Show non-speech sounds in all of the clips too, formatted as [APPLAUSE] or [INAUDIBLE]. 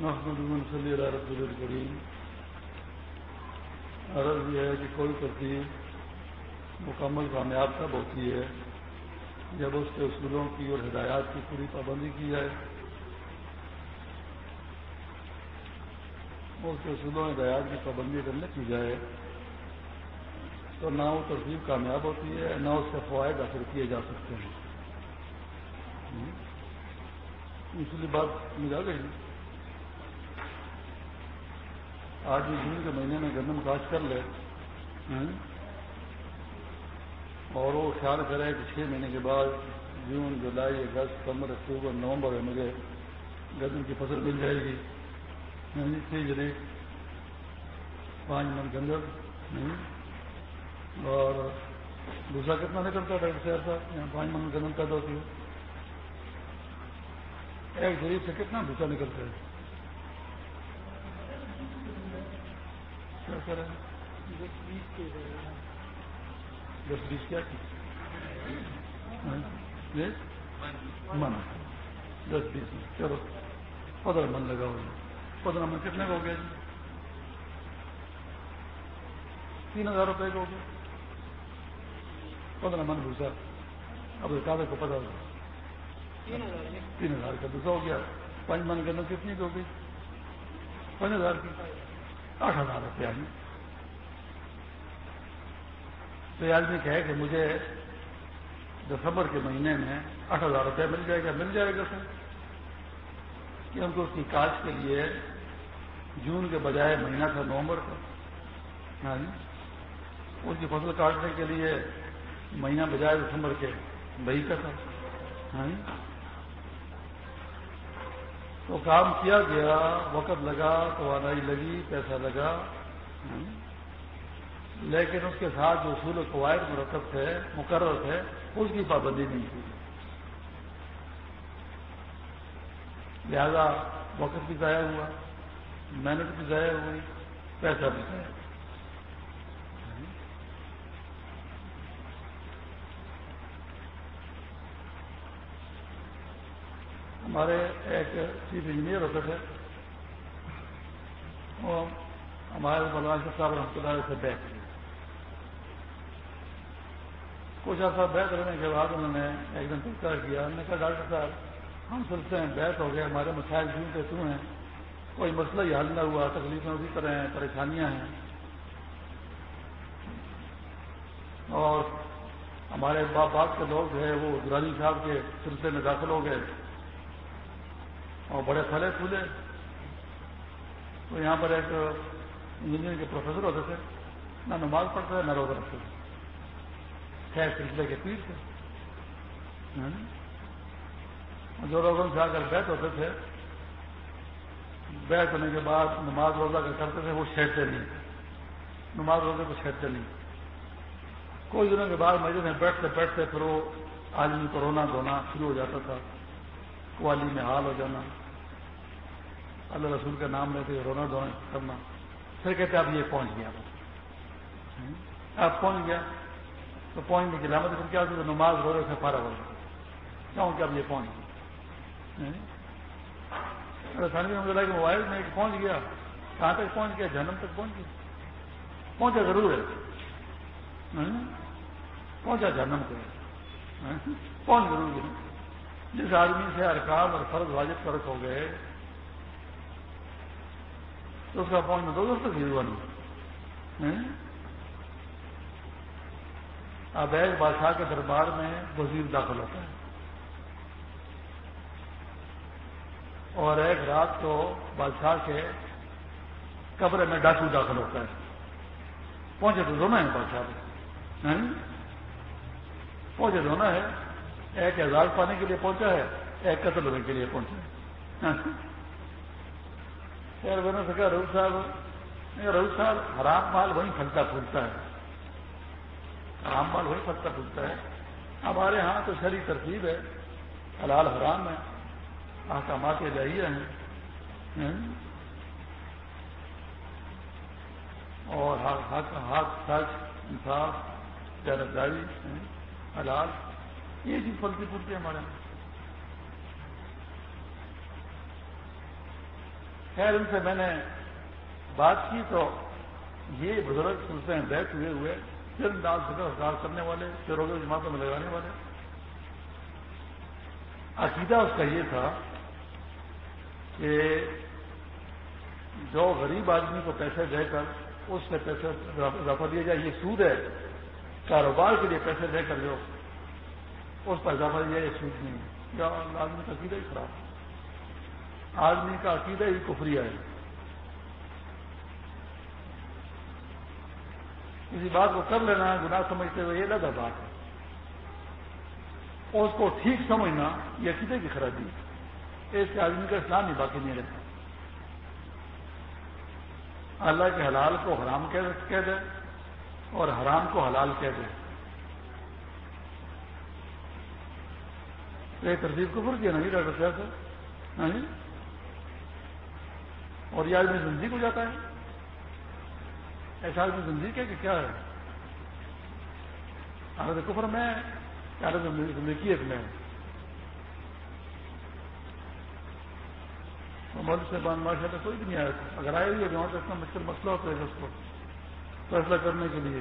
صلی اللہ رب الکریم عرض یہ ہے کہ کوئی ترتیب مکمل کامیاب تب ہوتی ہے جب اس کے اصولوں کی اور ہدایات کی پوری پابندی کی جائے. اس کے اصولوں ہدایات کی پابندی کرنے کی جائے تو نہ وہ ترتیب کامیاب ہوتی ہے، نہ اس سے فوائد حاصل کیے جا سکتے ہیں۔ اس لیے بات مجھے گئی۔ آج بھی جون کے مہینے میں گندم کاش کر لے۔ اور وہ خیال کرے کہ چھ مہینے کے بعد جون، جولائی، اگست، ستمبر، اکتوبر، نومبر میں مجھے گندم کی فصل مل جائے گی۔ تیز ریٹ جی۔ پانچ من گندم اور دوسرا کتنا نکلتا ہے ڈاکٹر صاحب صاحب؟ یہاں پانچ من گندم پیدا ہوتی ہے۔ ایک جریب سے کتنا بھوسا نکلتا ہے؟ دس بیس کیا من دس بیس چلو پندرہ من لگا ہوگا پندرہ من کتنے کا ہو گیا جی تین ہزار روپے کا ہو گیا پندرہ من بھوسا اب کاغذ کو پتا ہوگا تین ہزار کا دوسرا ہو گیا۔ پانچ من کے اندر کتنی ہو گئی؟ پانچ ہزار کی۔ آٹھ ہزار روپیہ میں تو یہ آدمی کہے کہ مجھے دسمبر کے مہینے میں آٹھ ہزار روپیہ مل جائے گا، مل جائے گا سر۔ کہ ہم کو اس کی کاج کے لیے جون کے بجائے مہینہ تھا، نومبر کا ہاں جی۔ اس کی فصل کاٹنے کے لیے مہینہ بجائے دسمبر کے بہی کا تھا۔ ہاں جی۔ تو کام کیا گیا، وقت لگا توانائی لگی، پیسہ لگا۔ لیکن اس کے ساتھ جو اصول و قواعد مرتب تھے، مقرر تھے، اس کی پابندی نہیں تھی۔ لہذا وقت بھی ضائع ہوا، محنت بھی ضائع ہوئی، پیسہ بھی ضائع۔ ہوا ہمارے ایک چیف انجینئر ہوتے تھے، وہ ہمارے بلوان صاحب رحمۃ اللہ سے بیٹھ کچھ ایسا بیت رہنے کے بعد انہوں نے ایک دن تذکرہ کیا، انہوں نے کہا، ڈاکٹر صاحب، ہم سلتے ہیں بیت ہو گئے، ہمارے مسائل کیوں کے کیوں ہیں، کوئی مسئلہ ہی حل نہ ہوا، تکلیفیں اسی طرح ہیں، پریشانیاں ہیں۔ اور ہمارے باپ باپ کے لوگ جو ہے وہ درانی صاحب کے سلسلے میں داخل ہو گئے۔ اور بڑے پھلے پھولے تو یہاں پر ایک انجینئرنگ کے پروفیسر ہوتے تھے۔ نہ نماز پڑھتے تھے نہ روزہ رکھتے تھے خیر، سلسلے کے پیر تھے۔ ہاں۔ جو لوگوں سے آ کر بیت ہوتے تھے، بیت ہونے کے بعد نماز روزہ کر کرتے تھے، وہ شہرتے نہیں۔ نماز روزے کو شہرتے نہیں۔ کچھ دنوں کے بعد مسجد میں بیٹھتے بیٹھتے پھر وہ آدمی کو رونا دھونا شروع ہو جاتا تھا۔ قوالی میں حال ہو جانا۔ اللہ رسول کا نام لیتے رونا دھونا کرنا۔ پھر کہتے اب یہ پہنچ گیا ہاں؟ اب پہنچ گیا تو پہنچنے کی علامت پھر کیا ہوتی ہے نماز روزے سے فارغ ہو گیا۔ کیوں کہ اب یہ پہنچ گیا مجھے لگا کہ موبائل میں پہنچ گیا۔ کہاں تک پہنچ گیا؟ جنم تک پہنچ گیا۔ پہنچا ضرور ہے۔ پہنچا جنم کو پہنچ ضرور گیا جس آدمی سے ارکام اور فرض واجب فرق ہو گئے، تو اس کا پہنچنا دو دوست ہوا نہیں اب ایک بادشاہ کے دربار میں وزیر داخل ہوتا ہے۔ اور ایک رات کو بادشاہ کے قبر میں ڈاکو داخل ہوتا ہے۔ پہنچے تو دونوں ہیں بادشاہ۔ ہاں؟ پہنچے دونوں ہے۔ ایک اعزاز پانے کے لیے پہنچا ہے، ایک قتل ہونے کے لیے پہنچا ہے۔ [LAUGHS] خیر بنا سکا روح صاحب روح صاحب، حرام مال وہیں پھلتا پھولتا ہے۔ حرام مال وہی پھلتا پھولتا ہے۔ ہمارے ہاں تو شری ترتیب ہے۔ حلال حرام ہے۔ احکامات جائیے ہیں۔ اور ہاتھ سچ، انصاف، جانبداری حلال۔ یہ چیز پھلتی پھولتی ہمارے یہاں خیر، ان سے میں نے بات کی تو یہ بزرگ سلسلے ہیں، بیٹھ ہوئے ہوئے پھر ڈال سے ہزار کرنے والے پھر جماعتوں میں لگانے والے۔ عقیدہ اس کا یہ تھا کہ جو غریب آدمی کو پیسے دے کر، اس سے پیسے اضافہ دیا جائے، یہ سود ہے، کاروبار کے لیے پیسے دے کر جو اس پر اضافہ دیا یہ سود نہیں ہے یا آدمی کا عقیدہ ہی خراب آدمی کا عقیدہ ہی کفری ہے۔ کسی بات کو کر لینا گناہ سمجھتے ہوئے یہ لگا بات ہے۔ اس کو ٹھیک سمجھنا یہ عقیدے کی خرابی ہے۔ اس کے آدمی کا اسلام ہی باقی نہیں رہتا۔ اللہ کے حلال کو حرام کہہ دے اور حرام کو حلال کہہ دے۔ یہ ترتیب کو کیا نہیں جی، ڈاکٹر صاحب ہاں جی؟ اور یہ آدمی زندگی کو جاتا ہے۔ ایسا آدمی زندگی ہے کہ کیا ہے؟ حالت کفر میں، کیا زندگی ایک میں؟ مول سے ماشاء اللہ کوئی بھی نہیں آیا۔ اگر آئے ہوئی ہے وہاں تو اتنا مشکل مسئلہ ہوتا ہے اس کو، فیصلہ کرنے کے لیے۔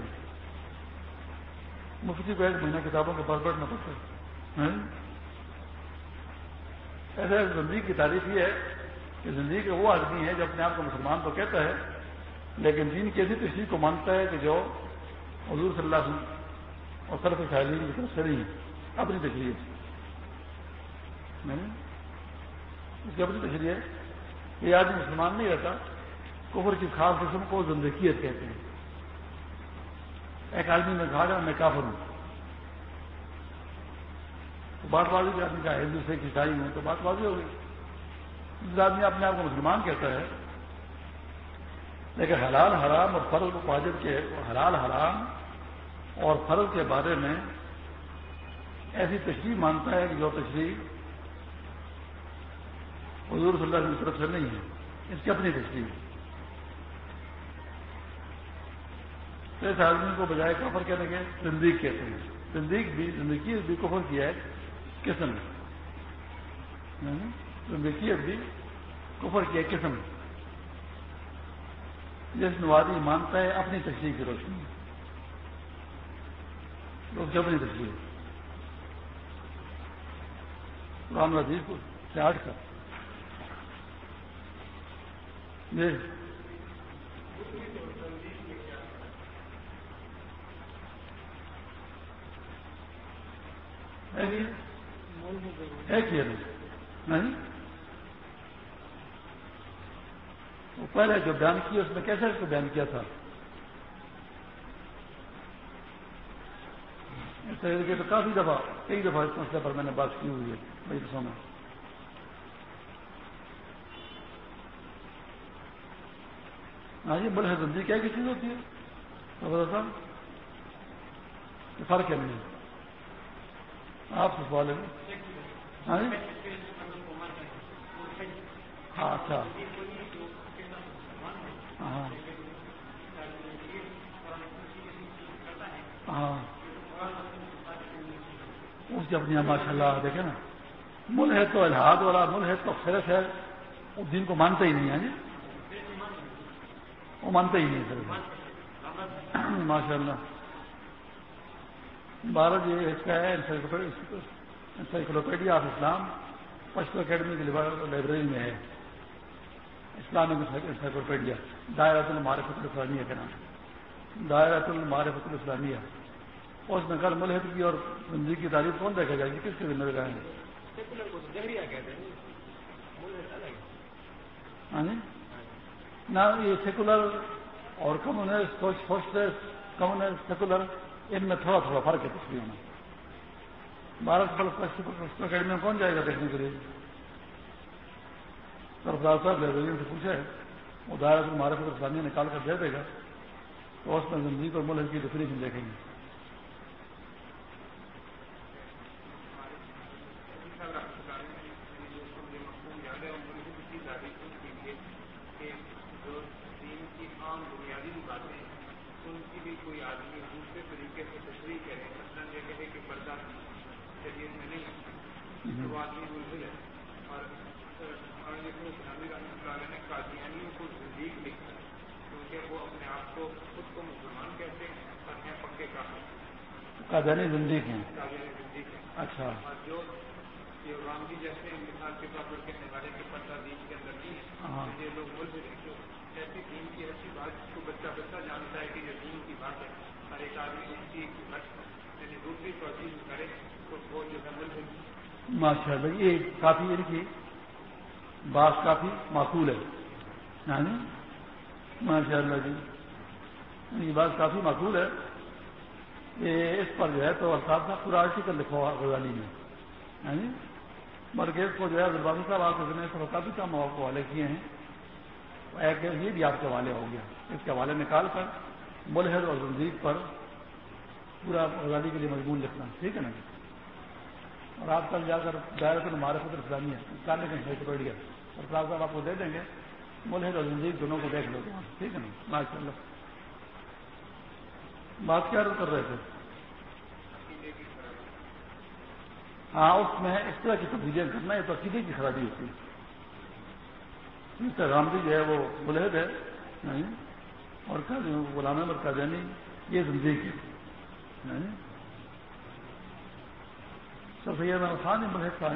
مفتی کو ایک مہینہ کتابوں کے پاس بیٹھنا پڑتا ہے۔ ہاں جی۔ ایسے زندگی کی تعریف یہ ہے کہ زندگی کے وہ آدمی ہے جو اپنے آپ کو مسلمان تو کہتا ہے، لیکن دین کی ایسی تشریح کو مانتا ہے کہ جو حضور صلی اللہ علیہ وسلم اور طرف شاہدین کی طرف سے نہیں اپنی تشریح اس کی اپنی تشریح ہے۔ یہ آدمی مسلمان نہیں رہتا۔ کفر کی خاص قسم کو زندگیت کہتے ہیں۔ ایک آدمی نے کہا جا میں کافر ہوں۔ تو بات بازی کے آدمی کا ہندو سے عیسائی ہوں تو بات بازی ہو گئی۔ جس آدمی اپنے آپ کو مسلمان کہتا ہے، لیکن حلال حرام اور فرض واجب کے حلال حرام اور فرض کے بارے میں ایسی تشریح مانتا ہے کہ جو تشریح حضور صلی اللہ علیہ کی طرف سے نہیں ہے۔ اس کی اپنی تشریح تو اس آدمی کو بجائے کفر کہنے کے، زندگی کہتے ہیں۔ زندگی بھی زندگی بھی کفر کی ہے۔ قسم زندگی یعنی بھی کفر کی ہے، قسم جس نوازی مانتا ہے اپنی تشریح کی روشنی لوگ جب نہیں تشریح رام رضیف کو چاٹ کر۔ جی ایک ہی نہیں؟ وہ پہلے جو بیان کیا اس میں کیسے اس کو بیان کیا تھا؟ اس طریقے کے تو کافی دفعہ، کئی دفعہ اس مسئلے پر میں نے بات کی ہوئی ہے بھائی تو سونا ہاں جی بڑے زندگی کیا کی چیز ہوتی ہے؟ فرق ہے نہیں۔ آپ سے سوال ہے۔ ہاں جی؟ ہاں، اچھا۔ ہاں۔ ہاں۔ اس کی ماشاء اللہ دیکھیں نا مل ہے تو الحاد والا مل ہے تو فرق ہے اس دن کو مانتا ہی نہیں ہے جی؟ وہ مانتا ہی نہیں سر ماشاء اللہ بھارت یہ جی، اس کا ہے۔ Encyclopedia of Islam Pashto academy کی لائبریری میں ہے۔ اسلامک انسائکلوپیڈیا دائرۃ المعرفت الاسلامیہ کے نام۔ دائرۃ المعرفت الاسلامیہ۔ اس میں کل ملحد کی اور زندگی کی تعریف کون دیکھا جائے گی؟ کس کے ذمہ لگائیں گے ہاں جی؟ نہ یہ سیکولر اور کمیونسٹ سوشلسٹ کمیونسٹ سیکولر ان میں تھوڑا تھوڑا فرق ہے تصویر میں۔ بھارت پر اکیڈمی میں کون جائے گا دیکھنے کے لیے؟ سرفراز صاحب لائبریرین سے پوچھا ہے۔ وہ دائرہ ہمارے پھر اسلامیہ نکال کر دے دے گا۔ تو اس میں زندگی اور ملک کی ڈیفینیشن دیکھیں گے۔ قادیانی زندگی ہیں۔ اچھا۔ جو رام جی جیسے مثال کے طور پر کہنے والے کے پتہ دین کے اندر نہیں ہے ہاں۔ یہ لوگ ملک ایسی دین کی ایسی بات کو بچہ بچہ جانتا ہے کہ یہ دین کی بات ہے۔ ہر ایک آدمی اس کی یعنی دوسری کرے تو وہ جو ہے ملک ماشاء اللہ یہ کافی ان کی بات کافی معقول ہے۔ یعنی ماشاء اللہ جی۔ یہ بات کافی معقول ہے کہ اس پر جو ہے تو الفاظ کا پورا آرٹیکل لکھا ہوا غزالی میں۔ ہاں جی؟ یعنی مرگیز کو جو ہے دربازی صاحب آپ کے کافی کام آپ کو حوالے کیے ہیں۔ ایک یہ بھی آپ کے حوالے ہو گیا۔ اس کے حوالے نکال کر ملحد اور زنجیر پر پورا غزالی کے لیے مضمون لکھنا۔ ٹھیک ہے نا جی؟ اور آپ کل جا کر دائرہ تو ہمارے خطر اسلامی ہے نکالنے کا بیٹھ گیا اور صاحب آپ کو دے دیں گے۔ ملحد اور زنجیر دونوں کو دیکھ لو۔ گے ٹھیک ہے نا؟ ماشاء اللہ بات کیا کر رہے تھے؟ ہاں اس میں اس طرح کی تبدیلیاں کرنا ہے تو عقیدے کی خرابی ہوتی ہے۔ گاندھی جو ہے وہ ملحد ہے اور غلام احمد قادیانی یہ زندگی سر سید احمد خان ملحد کا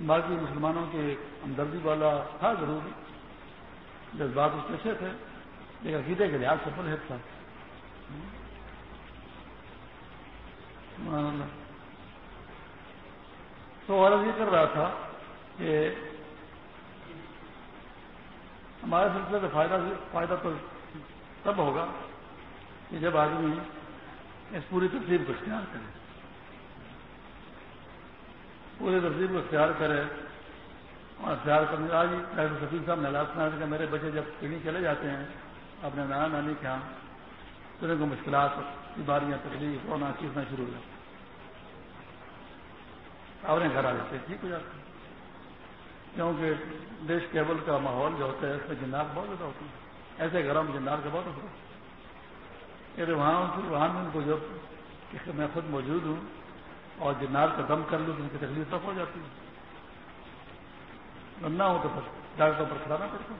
باقی مسلمانوں کے ہمدردی والا تھا ضرور جذبات اس پیشے تھے، لیکن عقیدے کے لحاظ سے ملحد تھا۔ تو عرض یہ کر رہا تھا کہ ہمارے سلسلے سے فائدہ فائدہ تو تب ہوگا کہ جب آدمی اس پوری ترتیب کو اختیار کرے۔ پوری ترتیب کو اختیار کرے اور اختیار کرنے آج ڈاکٹر سفیر صاحب نے لاسنا کہ میرے بچے جب کہیں چلے جاتے ہیں، اپنے نانا نانی کے یہاں، تو ان کو مشکلات بیماریاں، تکلیف رونا چیزنا شروع ہو جاتی اپنے گھر آ جاتے ٹھیک ہو جاتے کیونکہ دیش کیبل کا ماحول جو ہوتا ہے، اس میں جنات بہت زیادہ ہوتی ہے ایسے گھروں میں جنات کا بہت اثر ہے۔ وہاں وہاں ان کو جب میں خود موجود ہوں اور جنات کا دم کر لوں تو ان کی تکلیف تک ہو جاتی ہے۔ نہ ہو تو ڈاکٹر پر کھلانا پڑتا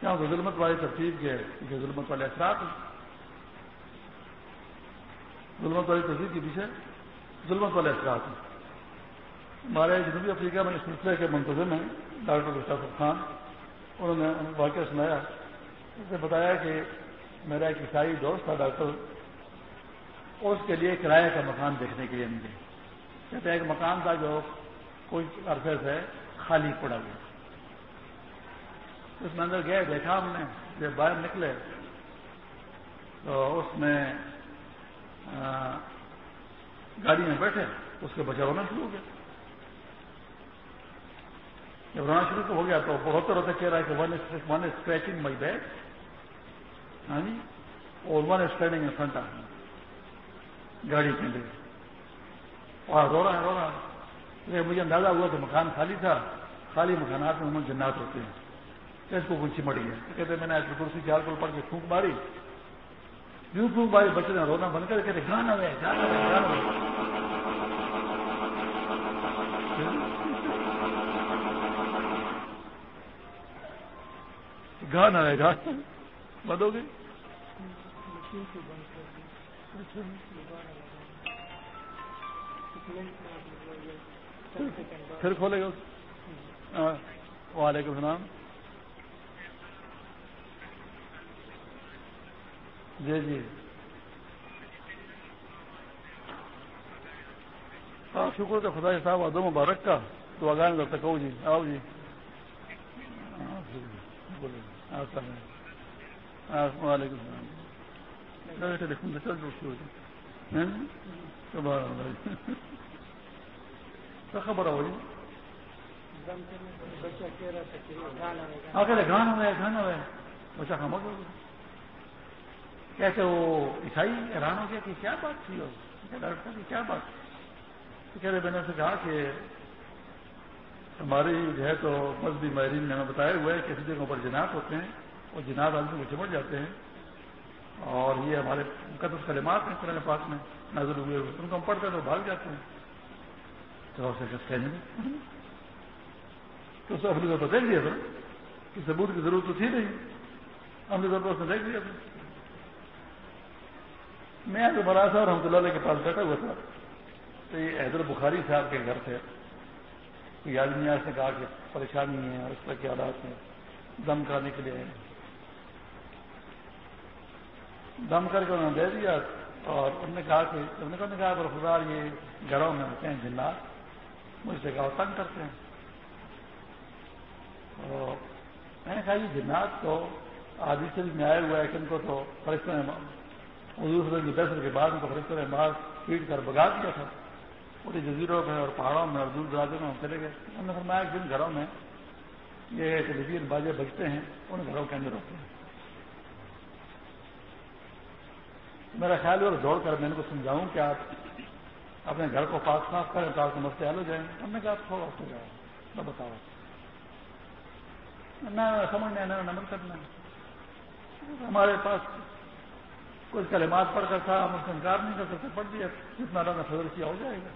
کیا ظلمت والی ترتیب کے ظلمت والے اثرات ہیں۔ ظلمت والی تصویر کے پیچھے ظلمت والے اثرات ہیں۔ ہمارے جنوبی افریقہ میں اس سلسلے کے منتظم ہیں، ڈاکٹر گشاف خان۔ انہوں نے واقعہ سنایا اس نے بتایا کہ میرا ایک عیسائی دوست تھا ڈاکٹر، اس کے لیے کرایہ کا مکان دیکھنے کے لیے مجھے۔ کہتے ہیں ایک مکان تھا جو کوئی عرصے سے خالی پڑا گیا اس میں اندر گئے، دیکھا ہم نے، جب باہر نکلے تو اس میں گاڑی میں بیٹھے، اس کے بچا ہونا شروع ہو گیا۔ جب رونا شروع ہو گیا تو بہت روتے کہہ رہا ہے کہ one one scratching my bag ہاں جی؟ اور one standing in front of گاڑی کے لیے اور رو رہا ہے، رو رہا ہے۔ مجھے اندازہ ہوا کہ مکان خالی تھا۔ خالی مکانات میں جنات ہوتے ہیں۔ اس کو کچھ چمڑ گیا کہتے میں نے کرسی چار کو پڑھ کے پھونک ماری۔ یوں کیوں بھائی بچے نے رونا بند کر کہتے گانا ہے گانا ہے گانا ہے۔ گانا ہے گانا بند ہو گئی پھر کھولے گا وعلیکم السلام۔ جی جی۔ ہاں شکر تو خدا صاحب ادو مبارک کا۔ تو آگاہ تک کہو جی۔ آؤ جی۔ وعلیکم السلام۔ جی؟ ہاں؟ خبر ہو جی؟ گانا ہوا گانا ہوا بچہ خاموش ہو گیا۔ کیسے وہ عیسائی حیران ہو گیا کہ کیا بات تھی ڈاکٹر کی کیا بات تو کہہ رہے میں نے سے کہا کہ ہماری جو ہے تو مذہبی ماہرین نے ہمیں بتایا ہوا ہے کہ کسی جگہوں پر جنات ہوتے ہیں۔ اور جنات آدمی کو چمٹ جاتے ہیں اور یہ ہمارے مقدس کلمات ہیں قرآن پاک میں نظر ہوئے ہوئے ان کو ہم پڑھتے ہیں تو بھاگ جاتے ہیں۔ تو کہنے تو اس اپنی دیکھ لیا تھا کہ ثبوت کی ضرورت تو تھی نہیں۔ ہم نے ضرورت دیکھ لیا تھا۔ میں تو بڑا سا رحمۃ اللہ علیہ کے پاس بیٹھا ہوا تھا۔ تو یہ حیدر بخاری صاحب کے گھر تھے۔ کوئی آدمی آج نے کہا کہ پریشانی ہے اور اس طرح کے حالات ہیں، دم کرنے کے لیے۔ دم کر کے انہوں نے دے دیا اور انہوں نے کہا کہ انہوں نے کہا کہ یہ گھروں میں ہوتے ہیں جنات مجھ سے کہا تنگ کرتے ہیں. میں نے کہا، یہ جنات تو آدھی سے میں آئے ہوا ہے کہ ان کو تو فرشتوں نے حضور کی دس کے بعد ان کو فرشتوں نے مار پیٹ کر بگا دیا تھا۔ پوری جزیروں میں اور پہاڑوں میں اور دور درازوں میں ہم چلے گئے۔ انہوں نے فرمایا جن گھروں میں یہ ٹیلی ویژن بازے بجتے ہیں، ان گھروں کے اندر ہوتے ہیں۔ میرا خیال ہے دوڑ کر، میں ان کو سمجھاؤں کہ آپ اپنے گھر کو پاک صاف کریں تو آپ کو مسئلے حل ہو جائیں ہم نے کہا تھوڑا ہو جائے میں بتاؤ نہ سمجھنا، نہ نمن کرنا۔ ہمارے پاس کچھ کلمات پڑھ کر تھا، ہم اس کا انکار نہیں کر سکتے، پڑھ دیا جتنا اللہ نے فضل کیا ہو جائے گا۔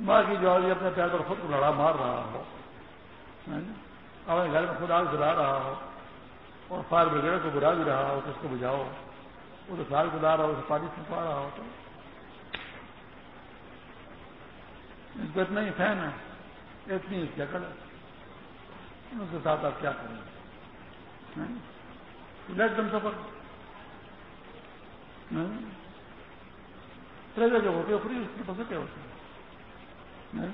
ماں کی جو آدمی اپنے پیار پر خود کو لڑا مار رہا ہو اپنے گھر میں خود آگ جلا رہا ہو اور فائر بریگیڈ کو بلا بھی رہا ہو تو اس کو بجاؤ وہ تو سال گزار رہا ہو، اسے پانی چھپا رہا ہو تو۔ اس کو اتنا ہی فین ہے۔ اتنی اس جکڑ ہے۔ اس کے ساتھ آپ کیا کریں؟ گے لیٹ دم سفر۔ ٹریجر جو ہوتے فری، اس کے پاس کیا ہوتے ہیں؟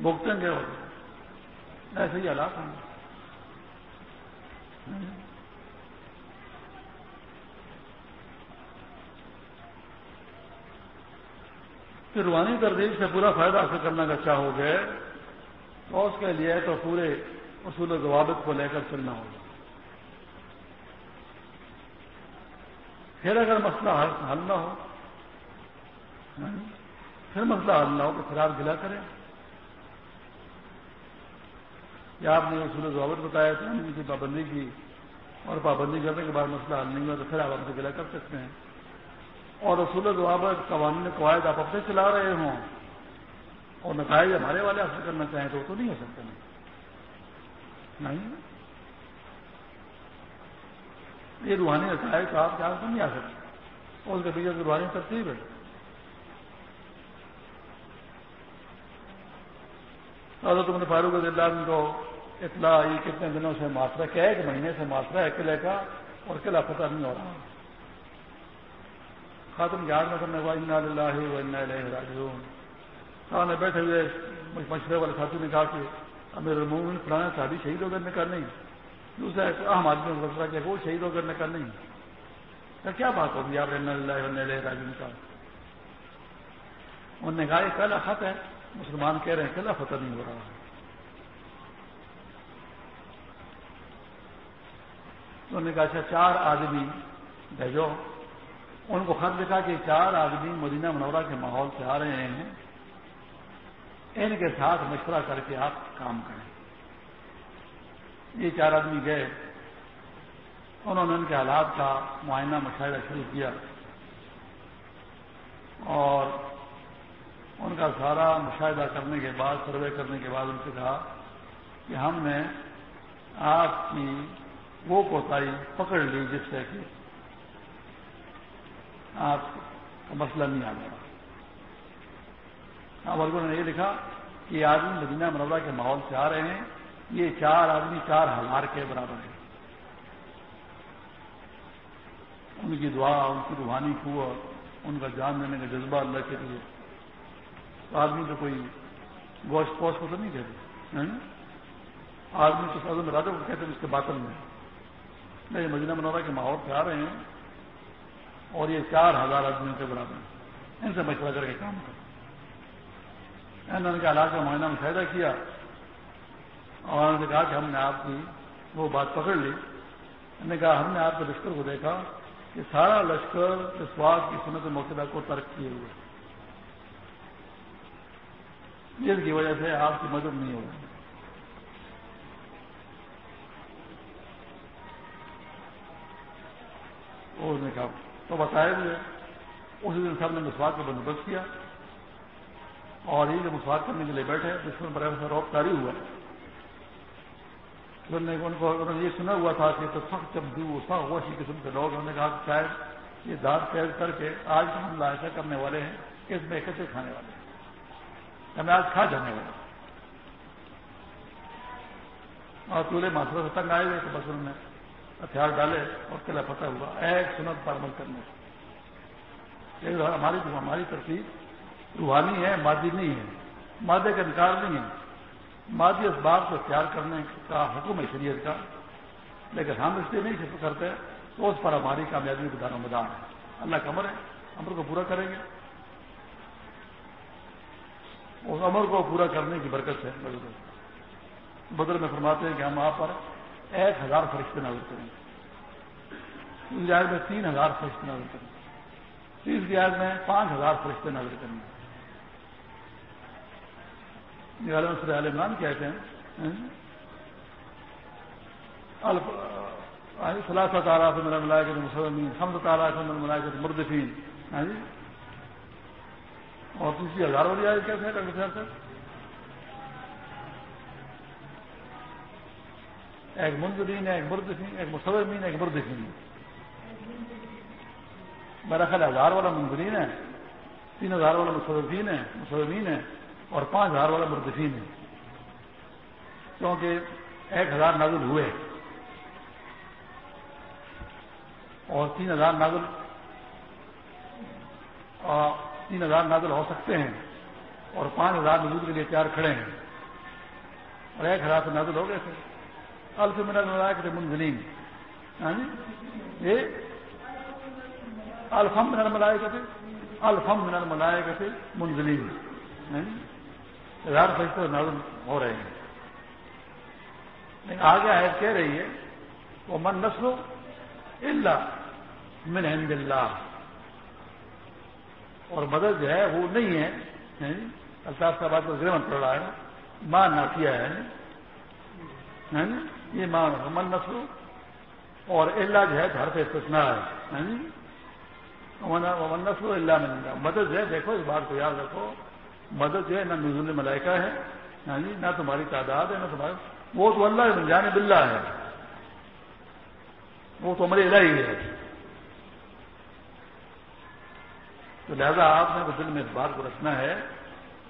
بھگتے گئے ہوتے ایسے ہی حالات ہیں پھر روحانی تردیش سے پورا فائدہ حاصل کرنا کا چاہو گے، تو اس کے لیے تو پورے اصول و ضوابط کو لے کر چلنا ہوگا۔ پھر اگر مسئلہ حل نہ ہو، پھر مسئلہ حل نہ ہو تو پھر آپ گلا کریں۔ یا آپ نے اصول ضوابط بتایا تھا ان کی پابندی کی اور پابندی کرنے کے بعد مسئلہ حل نہیں ہوا تو پھر آپ ہم سے گلا کر سکتے ہیں۔ اور اصول ضوابط، قوانین، قواعد آپ اپنے چلا رہے ہوں اور نتائج ہمارے والے حاصل کرنا چاہیں تو وہ تو نہیں ہو سکتے نہیں؟ یہ روحانی نتائج تو آپ کے ہاتھ نہیں آ سکتے۔ اور اس کے پیچھے روحانی ترتیب ہے۔ حضرت تم نے فاروق اللہ کو اطلاع آئی کتنے دنوں سے ماترا کیا ایک مہینے سے ماترا ہے قلعے کا اور قلعہ پتہ نہیں ہو رہا۔ خاتم یاد نہ کرنے والا اللہ راجون نے بیٹھے ہوئے مشورے والے ساتھی نے کہا کہ امیر المومن فلانا شادی شہید ہو کرنے کا نہیں۔ دوسرا اہم آدمی نے فیصلہ کیا وہ شہید ہو کرنے کا نہیں۔ کیا کیا بات ہوگی آپ اللہ راجن کا؟ انہوں نے کہا، یہ پہلا خط ہے۔ مسلمان کہہ رہے ہیں پہلا فتح نہیں ہو رہا انہوں نے کہا اچھا چار آدمی بھیجو۔ ان کو خط لکھا کہ چار آدمی مدینہ منورہ کے ماحول سے آ رہے ہیں۔ ان کے ساتھ مشورہ کر کے آپ کام کریں۔ یہ چار آدمی گئے۔ انہوں نے ان کے حالات کا معائنہ، مشاہدہ شروع کیا۔ اور ان کا سارا مشاہدہ کرنے کے بعد، سروے کرنے کے بعد ان سے کہا کہ ہم نے آپ کی وہ کوتاہی پکڑ لی جس سے کہ آپ کا مسئلہ نہیں آ گیا۔ اب ورگوں نے یہ لکھا کہ یہ آدمی مدینہ مربع کے ماحول سے آ رہے ہیں۔ یہ چار آدمی، چار ہزار کے برابر ہیں۔ ان کی دعا، ان کی روحانی قوت، ان کا جان دینے کا جذبہ اللہ کے لیے۔ آدمی تو کوئی گوشت پوش کو تو نہیں کہتے۔ آدمی تو سازم راجا کو کہتے ہیں اس کے باطن میں۔ نہیں مدینہ منورہ کے ماحول سے آ رہے ہیں اور یہ چار ہزار آدمیوں کے برابر ہیں۔ ان سے مشورہ کر کے کام کریں انہوں نے حالات کا معائنہ مشاہدہ کیا اور انہوں نے کہا کہ ہم نے آپ کی وہ بات پکڑ لی۔ انہوں نے کہا، ہم نے آپ کے لشکر کو دیکھا کہ سارا لشکر سواد کی سنت موقع کو ترک کیے ہوئے۔ جس کی وجہ سے آپ کی مدد نہیں ہوگی۔ اس نے کہا، تو بتایا مجھے، اسی دن سب نے مسواک کا بندوبست کیا۔ اور یہ جو مسواک کرنے کے لیے بیٹھے، دشمن پر ایسا روپ کاری ہوا ان کو، انہوں نے یہ سنا ہوا تھا کہ تو سخت چمدو سخت وشی قسم کے لوگ انہوں نے کہا کہ شاید یہ دانت تیز کر کے آج کا حملہ ایسا کرنے والے ہیں کہ اس میں کچے کھانے والے ہیں۔ ہمیں آج کھا جانے والے اور چولہے ماسروں سے تنگ آئے ہوئے تو بس انہوں نے ہتھیار ڈالے اور قلعہ فتح ہوا۔ ایک سنت پر عمل کرنے سے ہماری ہماری ترتیب روحانی ہے، مادی نہیں ہے۔ مادے کا انکار نہیں ہے۔ مادی اسباب کو اختیار کرنے کا حکم ہے شریعت کا۔ لیکن ہم اس لیے نہیں کرتے، تو اس پر ہماری کامیابی کا دار و مدار ہے۔ اللہ کا امر ہے امر کو پورا کریں گے۔ اس امر کو پورا کرنے کی برکت ہے۔ بدل میں فرماتے ہیں کہ ہم آپ پر ایک ہزار فرشتے نازل کریں گے۔ اس جائز میں تین ہزار فرشتے نازل کریں گے۔ تیس جائز میں پانچ ہزار فرشتے نازل کریں گے۔ عال عمران کہتے ہیں۔ سلاس تارا سے میرا ملایا مسلم حمد تارا سے میرا ملایا مردفین ہاں جی؟ اور تیسری ہزار والی آئے کیسے ڈاکٹر صاحب سر ایک منظرین ہے ایک مردفین، ایک مسلمین ایک مردفین۔ میرا خیال ہزار والا منظرین ہے تین ہزار والا مسلمین ہے مسلمین ہے اور پانچ ہزار والا مردفین ہے کیونکہ ایک ہزار نازل ہوئے۔ اور تین ہزار نازل تین ہزار نازل ہو سکتے ہیں اور پانچ ہزار نزول کے لیے تیار کھڑے ہیں اور ایک ہزار سے نازل ہو گئے تھے الف منٹ ملائے تھے منزلین۔ ہاں جی؟ یہ الفم منٹ ملائے تھے الفم منٹ ملائے تھے منزلین ہاں جی؟ ہزار فیصد نظم ہو رہے ہیں۔ لیکن آگے آئے کہہ رہی ہے وہ من نسلو اللہ من ہند اللہ اور مدد جو ہے وہ نہیں ہے الطاف کا بات کو گرمن پڑ رہا ہے۔ ماں نافیہ ہے۔ یہ ماں من نسلو اور اللہ جو ہے گھر پہ استثنا ہے من نسلو اللہ من اللہ مدد جو ہے دیکھو، اس بات کو یاد رکھو۔ مدد جو ہے نہ نزول ملائکہ ہے۔ جی؟ نہ تمہاری تعداد ہے، نہ تمہارا۔ وہ تو اللہ بن جانے بلّہ ہے۔ وہ تو ہمارے الہ ہی ہے۔ تو لہذا آپ نے تو دل میں اس بات کو رکھنا ہے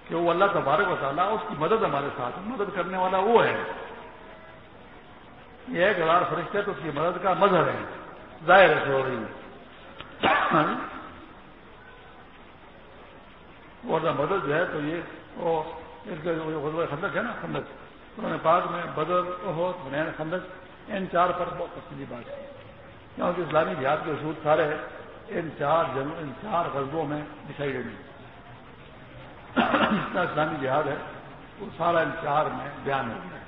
کہ وہ اللہ تبارک و تعالیٰ اس کی مدد ہمارے ساتھ مدد کرنے والا وہ ہے۔ یہ ایک ہزار فرشتے تو اس کی مدد کا مظہر ہے ظاہر ہے ہو رہی ہاں جی؟ ورنہ مدد جو ہے تو یہ وہ خندق ہے نا خندق، انہوں نے بعد میں بدر بہت بنین خندق، ان چار پر بہت تفصیلی بات کی۔ کیونکہ اسلامی جہاد کے اصول سارے ان چار جنگ ان چار غزبوں میں دکھائی گئی۔ جتنا اسلامی جہاد ہے، وہ سارا ان چار میں بیان ہو گیا۔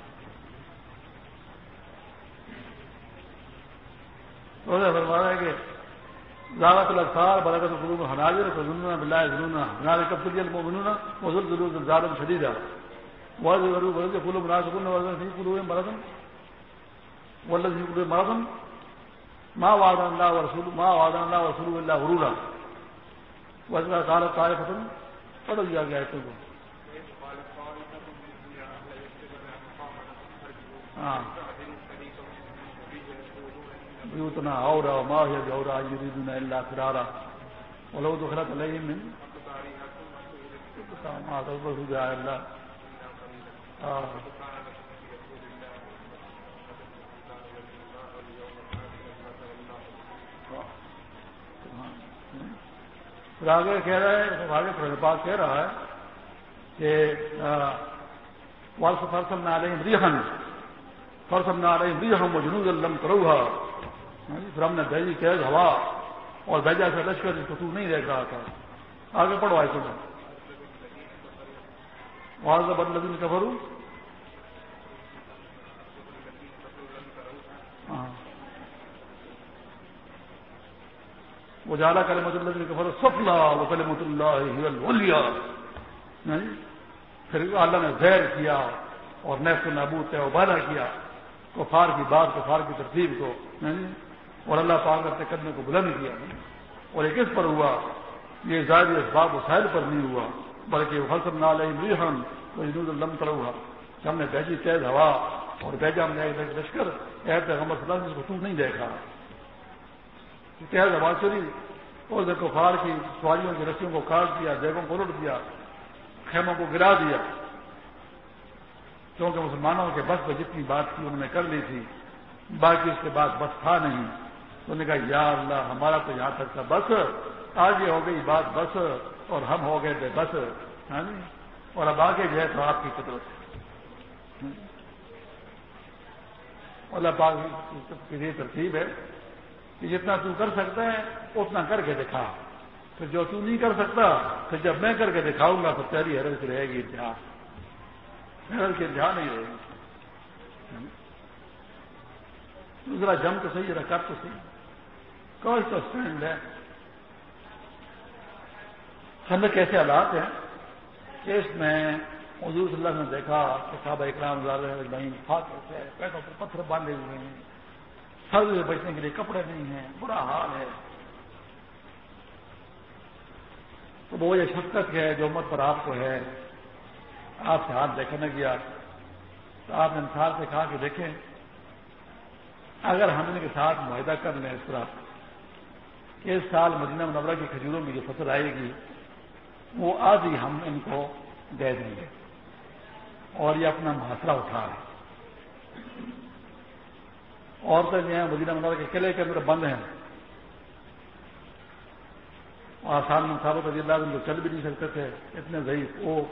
تو فرما ہے کہ زیادہ الفار برکت القلوب حناجر فضلنا بالله ظنونا هنالك ابتلي المؤمنون وزلزلوا زلزالا شديدا وذروا ولد يقولوا منافقون وذروا في قلوبهم مرض۔ والذي يقول مرض ما وعد الله ورسوله ما وعد الله ورسوله الا غرورا. وذا قال طائفه پڑھ لیا گیا ہے ہاں بيوتنا عورة وما هي بعورة يريدون إلا فرارا. ولو دخلت عليهم من ما تصبحوا بها إلا آگے کہہ رہا ہے آگے پھر پاک کہہ رہا ہے کہ والس فرسم نہ علیہم ریحن، فرسم نہ علیہم ریحم وجنود لم تروها ہاں جی، پھر ہم نے بھیجی تیز ہوا اور بھیجا سے لشکر جس کو تو نہیں دیکھ رہا تھا۔ آگے پڑھو آئے تم واضح بند لگی کبر ہاں وہ جالا کرے مت اللہ کفر سفلا وہ کرے مت اللہ پھر اللہ نے زہر کیا اور نیفت نابود ہے ابالا کیا کفار کی بات کفار کی ترتیب کو۔ اور اللہ پاک اپنے قدمے کو بلند کیا۔ اور یہ کس پر ہوا یہ ظاہر اسباب وسائل پر نہیں ہوا بلکہ حسن نالم تو الم پر ہوا کہ ہم نے بیجی تیز ہوا اور بیجا ہم نے لشکر ایسے ہم کو تو نہیں دیکھا۔ تیز ہوا چلی اور کفار کی سواریوں کی رسیوں کو کاٹ دیا بیگوں کو لٹ دیا، خیموں کو گرا دیا۔ کیونکہ مسلمانوں کے بس پہ جتنی بات تھی انہوں نے کر لی تھی، باقی اس کے بعد بس تھا نہیں۔ تو نے کہا، یا اللہ، ہمارا تو یہاں تک تھا، بس۔ آگے ہو گئی بات، بس۔ اور ہم ہو گئے بے بس۔ ہاں جی؟ اور اب آگے جو ہے تو آپ کی قدرت ہاں جی؟ اللہ پاک کی یہ ترتیب ہے۔ کہ جتنا تو کر سکتا ہے، اتنا کر کے دکھا۔ پھر جو تو نہیں کر سکتا، پھر جب میں کر کے دکھاؤں گا، تو تیری حیرت رہے گی انتہا۔ حیرت کی انتہا نہیں رہے گی۔ دوسرا، جم تو صحیح ذرا کر تو صحیح کوئی تو اسٹینڈ ہے؟ ہم کیسے حالات ہیں؟ کہ اس میں حضور صلی اللہ نے دیکھا کہ صحابہ اکرام ہاتھ کیسے پیسوں پر پتھر باندھے ہوئے ہیں۔ سر سے بچنے کے لیے کپڑے نہیں ہیں، برا حال ہے۔ تو وہ یہ شفقت ہے جو امت پر آپ کو ہے۔ آپ سے ہاتھ دیکھنے گیا۔ تو آپ نے انسان سے کہا کہ دیکھیں، اگر ہم ان کے ساتھ معاہدہ کر لیں اس طرح، کہ اس سال مدینہ منورہ کی کھجوروں کی جو فصل آئے گی، وہ آدھی ہم ان کو دے دیں گے۔ اور یہ اپنا محاصرہ اٹھا ہے عورتیں جو ہیں مدینہ منورہ کے قلعے کے اندر بند ہیں۔ آسان مسابت رضی اللہ جو چل بھی نہیں سکتے تھے، اتنے ضعیف۔ وہ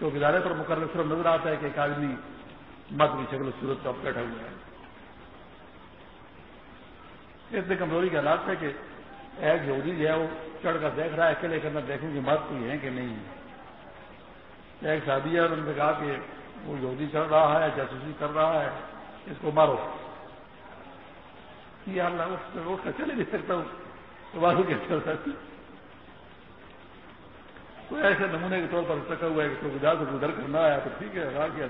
جو ادارے پر مقرر صرف نظر آتا ہے کہ ایک آدمی مت بھی شکل صورت کا بیٹھا ہوا ہے۔ اتنے کمزوری کے حالات ہے کہ ایک یہودی جو ہے، وہ چڑھ کر دیکھ رہا ہے اکیلے کے اندر دیکھیں کہ مت کوئی ہے کہ نہیں ہے ایک شادی ہے اور انہوں نے کہا کہ وہ یہودی چڑھ رہا ہے، جاسوسی کر رہا ہے، اس کو مارو۔ یہ اللہ اس کا چلے نہیں سکتا ہوں تو مارو کیا چل سکتی تو ایسے نمونے کے طور پر سکا ہوا ہے کہ کوئی گزار سے گزر کرنا آیا تو ٹھیک ہے آ گیا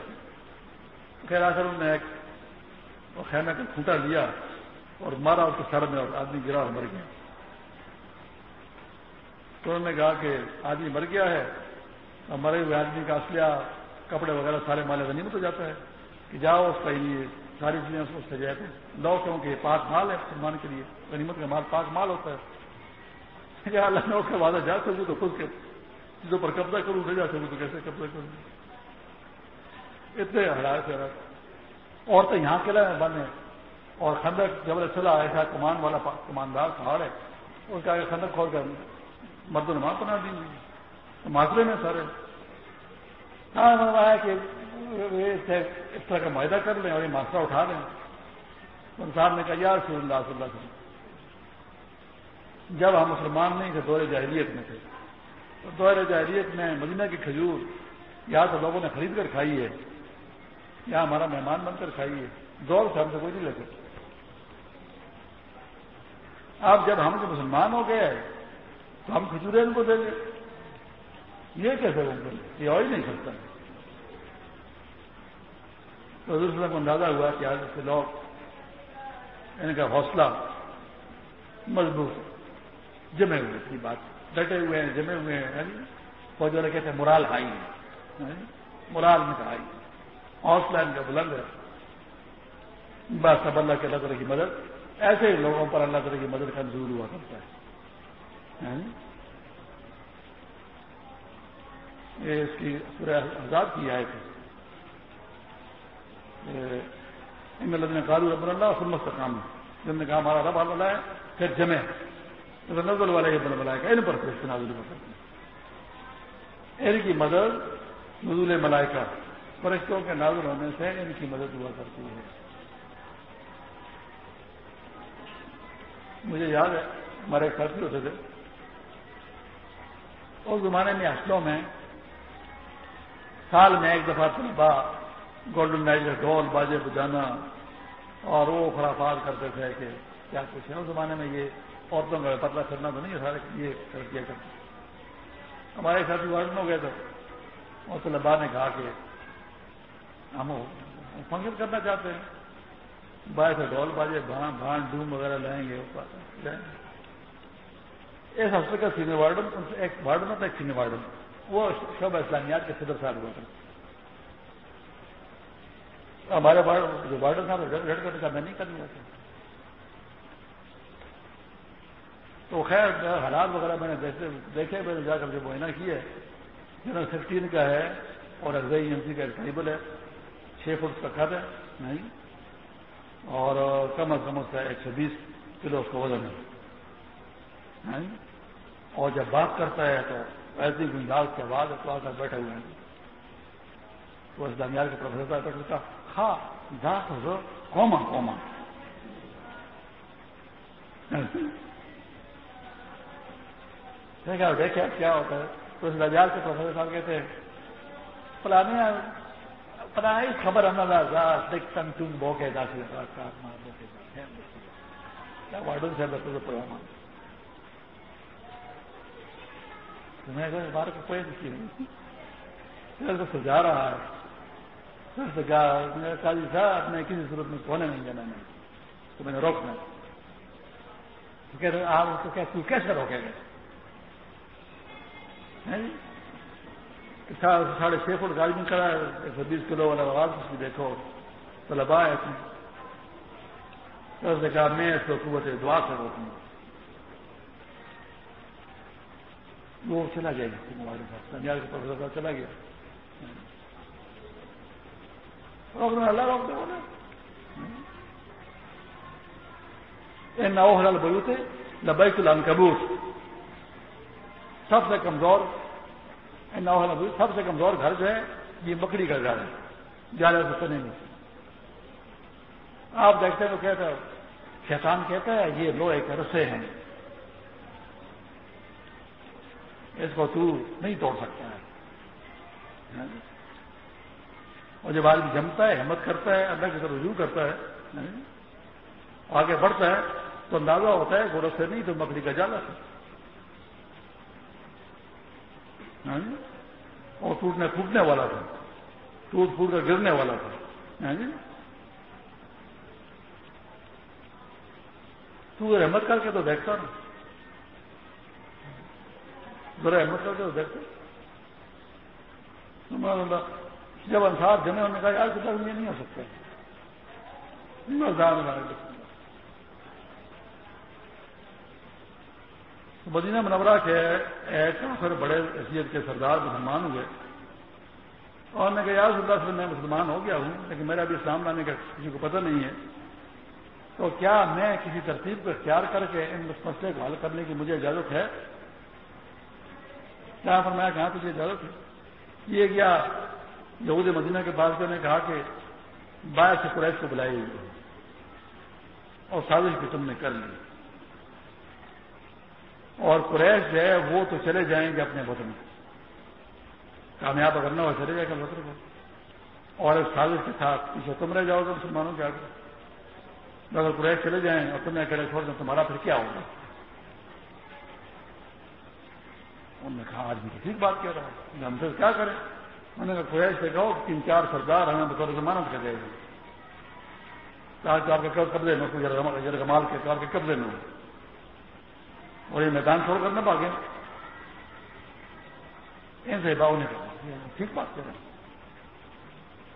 خیر، آخر انہوں نے ایک خیمہ کا کھوٹا لیا اور مارا اس کے سر میں اور آدمی گرا اور مر گیا۔ تو انہوں نے کہا کہ آدمی مر گیا ہے، اور مرے ہوئے آدمی کا اصلیہ کپڑے وغیرہ سارے مالے غنیمت ہو جاتا ہے۔ کہ جاؤ اس کا یہ ساری چیزیں اس سے جائے لو کہ پاک مال ہے مسلمان کے لیے۔ غنیمت کا مال پاک مال ہوتا ہے۔ یا اللہ نے اس کا وعدہ جا سکوں تو خود کے چیزوں پر قبضہ کروں، نہ جا سکوں تو کیسے قبضہ کروں؟ اتنے ہرائے سے اور تو یہاں قلعہ میں بند ہے اور خندق جب چلا ایسا کمان والا کماندار پہاڑ ہے۔ اس کا خندق کھول کر مرد نما بنا دی ہوئی معاشرے میں سارے۔ ہاں ہے کہ اس طرح کا معاہدہ کر لیں اور یہ معاشرہ اٹھا لیں۔ انسان نے کہا یار صلی اللہ صلی اللہ جب ہم مسلمان نہیں تھے دور جاہلیت میں تھے، تو دور جاہلیت میں مدینہ کی کھجور یا تو لوگوں نے خرید کر کھائی ہے یا ہمارا مہمان بن کر کھائی ہے، دور سے ہم سے کوئی نہیں لے اب جب ہم سے مسلمان ہو گئے، تو ہم کھجورے ان کو دیں گے۔ یہ کیسے یہ ہو ہی نہیں سکتا۔ تو دوسرے کو اندازہ ہوا کہ آج سے لوگ ان کا حوصلہ مضبوط جمے ہوئے کی بات ڈٹے ہوئے ہیں جمے ہوئے ہیں یعنی فوج والے کہتے ہیں مرال ہائی ہے۔ یعنی مرال میں کہا حوصلہ ان کا بلند ہے۔ بس سب اللہ کے اللہ تعالیٰ کی مدد، ایسے ہی لوگوں پر اللہ تعالیٰ کی مدد کا ضرور ہوا کرتا ہے۔ یعنی یہ اس کی پورے آزاد کی آئے تھے ان لوگوں نے کالو رب اللہ سمت کام جن نے کہا ہمارا رب اللہ ہے، پھر جمے نزل والا یہ بن بلائے گا ان پر پھر نازل کرتے ان کی مدد نزول ملائکہ، فرشتوں کے نازل ہونے سے ان کی مدد ہوا کرتی ہے۔ مجھے یاد ہے، ہمارے ساتھی ہوتے تھے۔ اس زمانے میں اصلوں میں سال میں ایک دفعہ طلبا گولڈن نائٹ ڈھول باجے بجانا اور وہ خرافات کرتے تھے کہ کیا کچھ ہے۔ اس زمانے میں یہ عورتوں کا پتلا کرنا تو نہیں سارے یہ کر دیا کرتے ہمارے ساتھی وارڈن ہو گئے تھے اور طلبا نے کہا کہ ہم فنکشن کرنا چاہتے ہیں۔ باہر سے ڈھول باجے بھان ڈوم وغیرہ لائیں گے اس ہفتے کا سینئر وارڈن، ایک وارڈن ہوتا ہے، ایک سینئر وارڈن۔ وہ شعبہ اسلامیات کے صدر صاحب ہوا تھا ہمارے جو وارڈن صاحب ریڈ کرنے کا میں نہیں کر لیا تھا تو خیر حالات وغیرہ میں نے دیکھے میں نے جا کر کے معائنہ کیا ہے، جنرل سکسٹین کا ہے اور ارزئی ایم سی کا ٹائبل ہے۔ چھ فٹ کا خط ہے، نہیں۔ اور کم از کم اس کا ایک سو بیس کلو اس کا وزن ہے۔ اور جب بات کرتا ہے تو ایسی گنجاز کے بعد تو آ کر بیٹھے ہوئے ہیں تو اس دمیال کے پروفیسر بیٹھتا ہاں جا کر کوما کوما دیکھے کیا ہوتا ہے۔ تو اس دمیال کے پروفیسر صاحب کہتے ہیں پلانے پرانی خبر انداز تم بو کے داخل کیا وارڈن سے بچوں کو پڑھا میں بار کو کوئی نہیں۔ سجا رہا ہے۔ سر سے کہا قاضی صاحب میں کسی صورت میں کونے نہیں جانا نہیں تو میں نے روکنا آپ اس کو کیسے روکے گا ساڑھے چھ فٹ گاڑی میں کرا ایک سو بیس کلو والا آواز اس کی دیکھو تو ہے اس نے کہا میں اس کو قوت دعا سے روکوں وہ چلا گیا ہمارے پاس کے چلا گیا اللہ روک دے بولے نو حلال بلو تھے لبیک العنکبوت سب سے کمزور نو حلال سب سے کمزور گھر جو ہے یہ مکڑی کا گھر ہے جالے سے سنے میں آپ دیکھتے تو کہتے شیطان کہتا ہے یہ لوہے کے رسے ہیں اس کو تو نہیں توڑ سکتا ہے اور جب آدمی جمتا ہے، ہمت کرتا ہے، اللہ کی طرف رجوع کرتا ہے آگے بڑھتا ہے، تو اندازہ ہوتا ہے گورس سے نہیں تو مکڑی کا جالا تھا۔ اور ٹوٹنے پھوٹنے والا تھا۔ ٹوٹ پھوٹ کر گرنے والا تھا۔ تو ہمت کر کے تو دیکھتا نا۔ ذرا احمد کر کے دیکھتے جب انسار جمع ہونے کا یار کتاب یہ نہیں ہو سکتا مدینہ منورہ کے ایک کافر بڑے حیثیت کے سردار مسلمان ہوئے۔ اور نے کہا یار اللہ سے میں مسلمان ہو گیا ہوں، لیکن میرا ابھی اسلام لانے کا کسی کو پتہ نہیں ہے۔ تو کیا میں کسی ترتیب کو اختیار کر کے ان مسئلے کو حل کرنے کی مجھے اجازت ہے؟ کیا فرمایا کہاں تجھے اجازت ہے؟ یہ کیا یہود مدینہ کے بعد نے کہا کہ باہر سے قریش کو بلائی ہوئی اور سازش بھی تم نے کر لی۔ اور قریش جو ہے وہ تو چلے جائیں گے اپنے وطن کامیاب اگر نہ ہو چلے جائے گا وطن کو اور اس سازش کے ساتھ پیچھے تم رہ جاؤ گے مسلمانوں کے آگے۔ اگر قریش چلے جائیں اور تمہیں اکیلے چھوڑ دیں، تمہارا پھر کیا ہوگا؟ انہوں نے کہا آدمی ٹھیک بات کہہ رہا ہے۔ ہم سے کیا کریں؟ انہوں نے کہا سے کہو، تین چار سردار ہمیں بطور ضمانت کر دے گا؟ چار چار کے قبضے میں کوئی جرگمال کے چار کے قبضے میں۔ اور یہ میدان چھوڑ کر نہ بھاگے۔ ان سے باؤ نے کہا ٹھیک بات کر رہے ہیں۔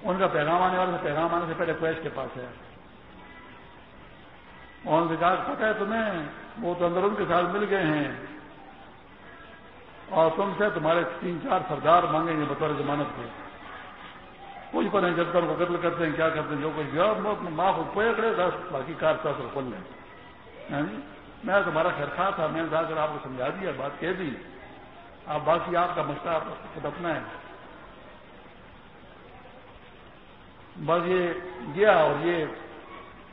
ان کا پیغام آنے والے پیغام آنے سے پہلے کویش کے پاس ہے۔ اور کہا پتا ہے تمہیں، وہ تو اندر ان کے ساتھ مل گئے ہیں۔ اور تم سے تمہارے تین چار سردار مانگیں گے بطور ضمانت کے کچھ پر جب تک وہ قتل کرتے ہیں، کیا کرتے ہیں؟ جو کچھ معاف کوئی دس باقی کار ساتھ کھول لیں۔ ہاں جی؟ میں تمہارا خیر تھا، میں نے جا کر آپ کو سمجھا دیا، بات کہہ دی۔ آپ باقی آپ کا مسئلہ خود اپنا ہے۔ بس یہ گیا اور یہ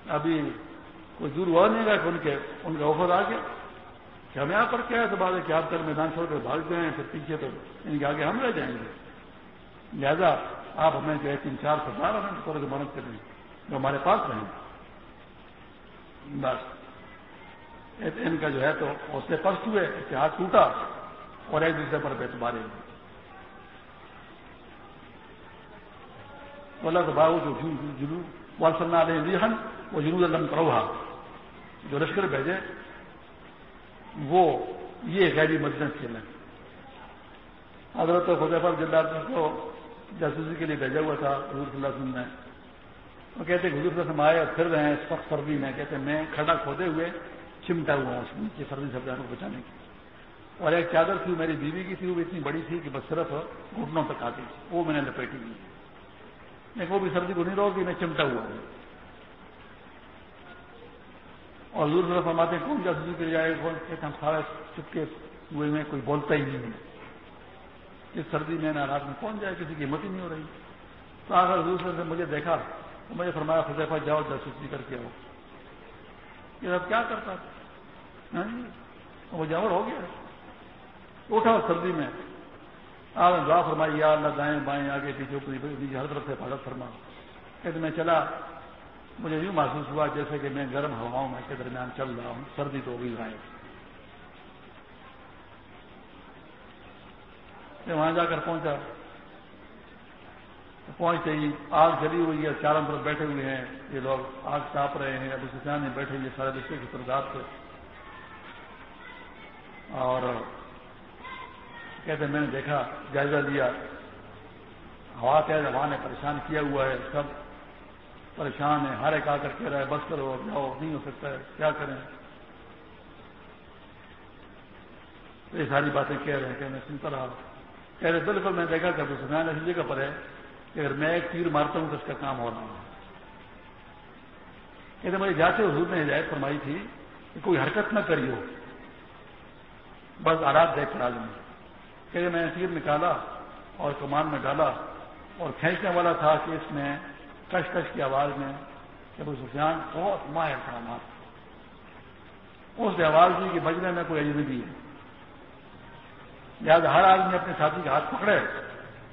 ابھی کوئی دور ہوا نہیں گا کہ ان کے، ان کا وفد آ گیا۔ کہ ہم یہاں پر کیا ہے؟ ہے کہ آپ کل میدان چھوڑ کر بھاگ گئے ہیں، پھر پیچھے تو یعنی ان کے آگے ہم رہ جائیں گے۔ لہذا آپ ہمیں جو ہے تین چار سردار ہمیں تھوڑے سے مدد کریں جو ہمارے پاس رہیں۔ بس۔ ان کا جو ہے تو اس سے پرست ہوئے اس سے ہاتھ ٹوٹا اور ایک دوسرے پر بیت بارے تو اللہ جو جنو وسلم علیہ وہ جنوب علم کروہا جو لشکر بھیجے وہ یہ غیبی مجلس کھیلیں حضرت خدیفہ جلد کو جاسوسی کے لیے بھیجا ہوا تھا، حضور صلی اللہ علیہ وسلم نے۔ وہ کہتے حضور صلی اللہ علیہ وسلم آئے اور پھر رہے ہیں سخت سردی میں۔ کہتے میں کھڑا کھودے ہوئے چمٹا ہوا ہوں اس نیچے سردی سے کو بچانے کی اور ایک چادر تھی، میری بیوی کی تھی، وہ اتنی بڑی تھی کہ بس صرف گھٹنوں تک آتی تھی۔ وہ میں نے لپیٹی ہوئی۔ لیکن وہ بھی سردی کو نہیں روکی میں چمٹا ہوا ہوں۔ اور حضور صلی اللہ علیہ کون جاسوسی کے لیے آئے کون کہتے ہم سارے چپکے ہوئے میں، کوئی بولتا ہی نہیں ہے۔ اس سردی میں رات میں پہنچ جائے، کسی کی ہمت ہی نہیں ہو رہی۔ تو آخر حضور صلی اللہ علیہ مجھے دیکھا، تو مجھے فرمایا، خزیفہ، جاؤ، جاسوسی کر کے آؤ۔ یہ اب کیا کرتا تھا؟ ہاں جی، وہ جاور ہو گیا۔ اٹھا سردی میں آپ نے دعا فرمائی، یا اللہ دائیں بائیں، آگے پیچھے ہر طرف سے حفاظت فرما۔ کہ میں چلا مجھے یوں محسوس ہوا جیسے کہ میں گرم ہواؤں میں کے درمیان چل رہا ہوں، سردی تو ہوگی رہا میں وہاں جا کر پہنچا۔ پہنچتے ہی آگ جلی ہوئی ہے، چاروں طرف بیٹھے ہوئے ہیں۔ یہ لوگ آگ تاپ رہے ہیں ابھی سفیان میں بیٹھے ہوئے سارے رشتے کی تعداد سے۔ اور کہتے میں نے دیکھا، جائزہ لیا۔ ہوا تیز، ہوا نے پریشان کیا ہوا ہے، سب پریشان ہے ہر ایک آ کر کہہ رہا ہے، بس کرو جاؤ، نہیں ہو سکتا ہے، کیا کریں؟ یہ ساری باتیں کہہ رہے ہیں کہ میں سنتا رہا کہہ رہے بالکل میں دیکھا کہ سفیان ایسی جگہ پر ہے کہ اگر میں ایک تیر مارتا ہوں تو اس کا کام ہو رہا ہوں کہتے مجھے جاتے حضور نے ہدایت فرمائی تھی کہ کوئی حرکت نہ کری ہو بس آرات دیکھ کر آدمی۔ کہ میں نے تیر نکالا اور کمان میں ڈالا اور کھینچنے والا تھا کہ اس میں کش کش کی آواز میں کہ ابو سفیان بہت ماہر تھا مار اس نے آواز دی کہ بجنے میں کوئی اجنبی ہے۔ لہٰذا ہر آدمی اپنے ساتھی کے ہاتھ پکڑے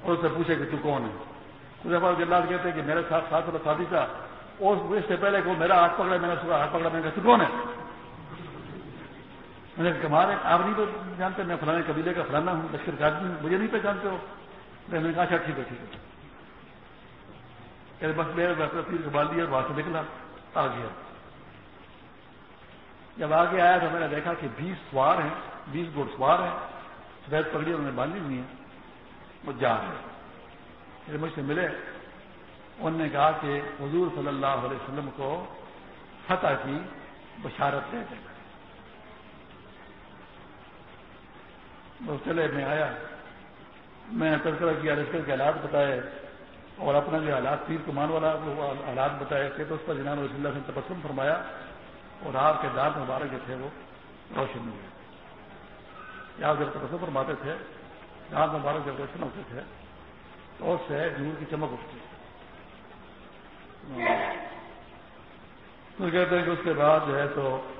اور اس سے پوچھے کہ تو کون ہے؟ بعد جلد کہتے ہیں کہ میرے ساتھ ساتھ والا ساتھی تھا، اور اس سے پہلے کہ میرا ہاتھ پکڑا میں نے اس کا ہاتھ پکڑا، میں نے کہا تو کون ہے؟ میں نے کمار ہے، آپ نہیں جانتے، میں فلانے قبیلے کا فلانا ہوں، لشکر کا آدمی مجھے نہیں پہچانتے ہو۔ میں نے کہا اچھا ٹھیک ہے ٹھیک ہے۔ بس میرے تیر کو بال اور وہاں سے نکلا، آ گیا۔ جب آگے آیا تو میں نے دیکھا کہ بیس سوار ہیں، بیس گھوڑ سوار ہیں، سفید پگڑی انہوں نے باندھی ہوئی ہیں، وہ جا رہے پھر مجھ سے ملے، انہوں نے کہا کہ حضور صلی اللہ علیہ وسلم کو فتح کی بشارت دے دیں۔ چلے، میں آیا۔ میں تذکرہ کیا رشکر کے حالات بتائے اور اپنا جو حالات تیر کمان والا حالات بتائے تھے تو اس پر جناب رسول اللہ سے تبسم فرمایا اور آپ کے دانت مبارک جو تھے وہ روشن ہوئے۔ آپ جب تبسم فرماتے تھے، دانت مبارک جب روشن ہوتے تھے، تو اس سے جنور کی چمک اٹھتی۔ تو کہتے ہیں کہ اس کے بعد جو ہے تو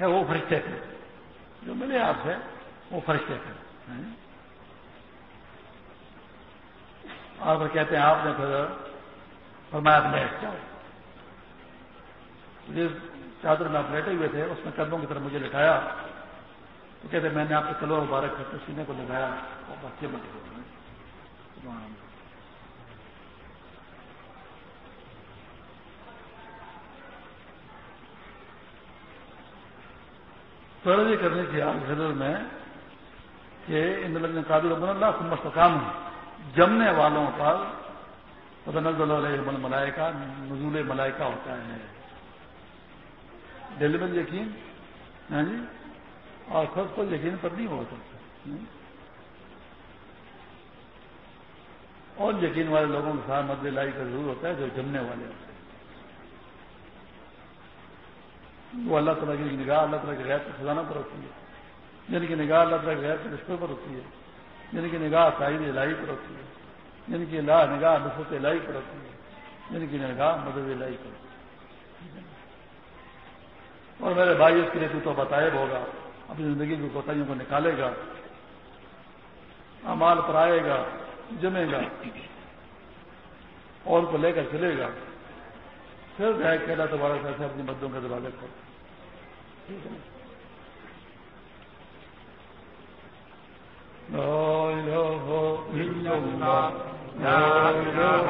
وہ فرشتے تھے۔ جو ملے آپ سے، وہ فرشتے تھے۔ اور پھر کہتے ہیں آپ نے پھر فرمایا بیٹھ جاؤ جس چادر میں آپ لیٹے ہوئے تھے، اس میں قدموں کی طرف مجھے لٹایا۔ تو کہتے میں نے آپ کے کلو مبارک کر کے سینے کو لگایا۔ اور بچے بچے فرضی کرنے کی آپ حضر میں کہ ان لگنے قابل ابن اللہ مستقام جمنے والوں پر نزل علیہ ملائکہ، نزول ملائکہ ہوتا ہے دل میں یقین ہاں جی؟ اور خود کو یقین پر نہیں ہو سکتا۔ ہاں جی؟ اور یقین والے لوگوں کے ساتھ مد لائی کا ضرور ہوتا ہے جو جمنے والے ہوتے ہیں۔ وہ اللہ تعالیٰ کی نگاہ، اللہ تعالیٰ کے غیر خزانہ پر ہوتی ہے۔ یعنی جن کی نگاہ اللہ تعالیٰ کے غیر رشتوں پر ہوتی ہے۔ یعنی جن کی نگاہ سائد الہی پر ہوتی ہے۔ یعنی جن کی لا نگاہ نصرت الہی پر ہوتی ہے۔ یعنی جن کی نگاہ مدد الہی پر ہوتی ہے۔ اور میرے بھائی، اس کے لیے تو تو بتائے ہوگا۔ اپنی زندگی کی کوتاہیوں کو نکالے گا۔ امال پر آئے گا، جمے گا۔ اور کو لے کر چلے گا۔ پھر جائے کہنا دوبارہ سے اپنی مدوں کا دروازے کر لا إله إلا الله. لا إله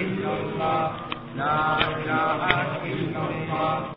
إلا الله. لا إله إلا الله.